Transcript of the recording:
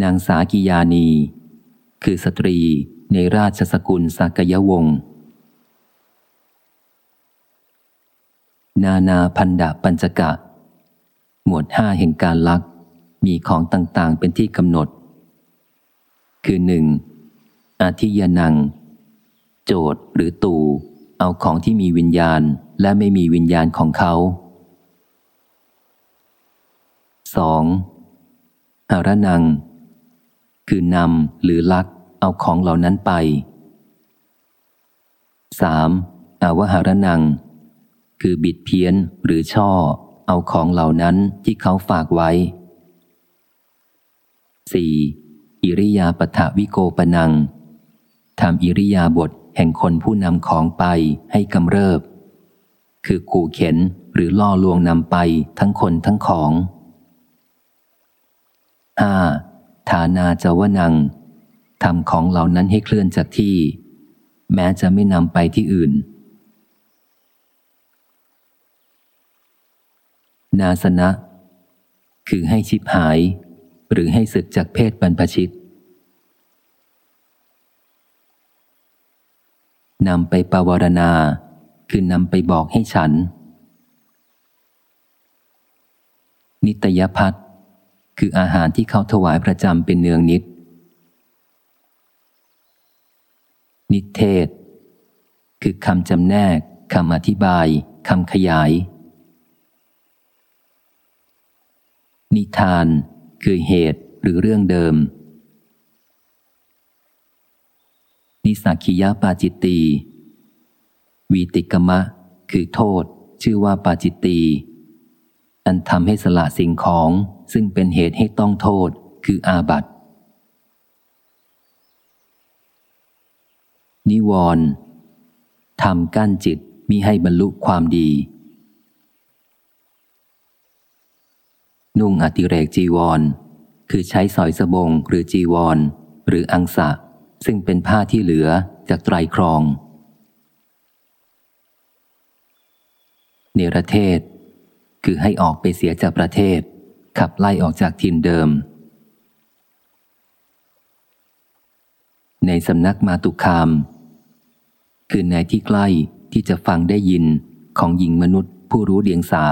นางสากิยานี คือสตรีในราชสกุลสักยวงศ์นานาพันดาปัญจกะ หมวดห้าแห่งการลัก มีของต่างๆเป็นที่กำหนด คือหนึ่งอาทิยนัง โจทย์หรือตูเอาของที่มีวิญญาณและไม่มีวิญญาณของเขา 2. หารนัง คือนำหรือลักเอาของเหล่านั้นไป 3. อาวหารนัง คือบิดเพี้ยนหรือช่อ เอาของเหล่านั้นที่เขาฝากไว้ 4. อิริยาปถวิโกปนังทำอิริยาบถแห่งคนผู้นำของไปให้กำเริบ คือขู่เข็นหรือล่อลวงนำไปทั้งคนทั้งของ 5. ฐานาจวนังทำของเหล่านั้นให้เคลื่อนจากที่ แม้จะไม่นำไปที่อื่น นาสนะ คือให้ชิบหาย หรือให้ศึกจากเพศบรรพชิตนำไปปวารณา คือนำไปบอกให้ฉัน นิตยพัฒ คืออาหารที่เขาถวายประจำเป็นเนืองนิด นิเทศ คือคำจำแนกคำอธิบายคำขยาย นิทาน คือเหตุหรือเรื่องเดิม นิสักคิยาปาจิตตี วีติกมะ คือโทษ ชื่อว่าปาจิตตี อันทำให้สละสิ่งของซึ่งเป็นเหตุให้ต้องโทษคืออาบัตนิวรณ์ทำกั้นจิตมิให้บรรลุความดี นุ่งอติเรกจีวร คือใช้สอยสบงหรือจีวร หรืออังสะ ซึ่งเป็นผ้าที่เหลือจากไตรครอง เนรเทศ คือให้ออกไปเสียจากประเทศ ขับไล่ออกจากถิ่นเดิม ในสำนักมาตุคาม คือในที่ใกล้ที่จะฟังได้ยินของหญิงมนุษย์ผู้รู้เดียงสา